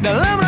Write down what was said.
Now I'm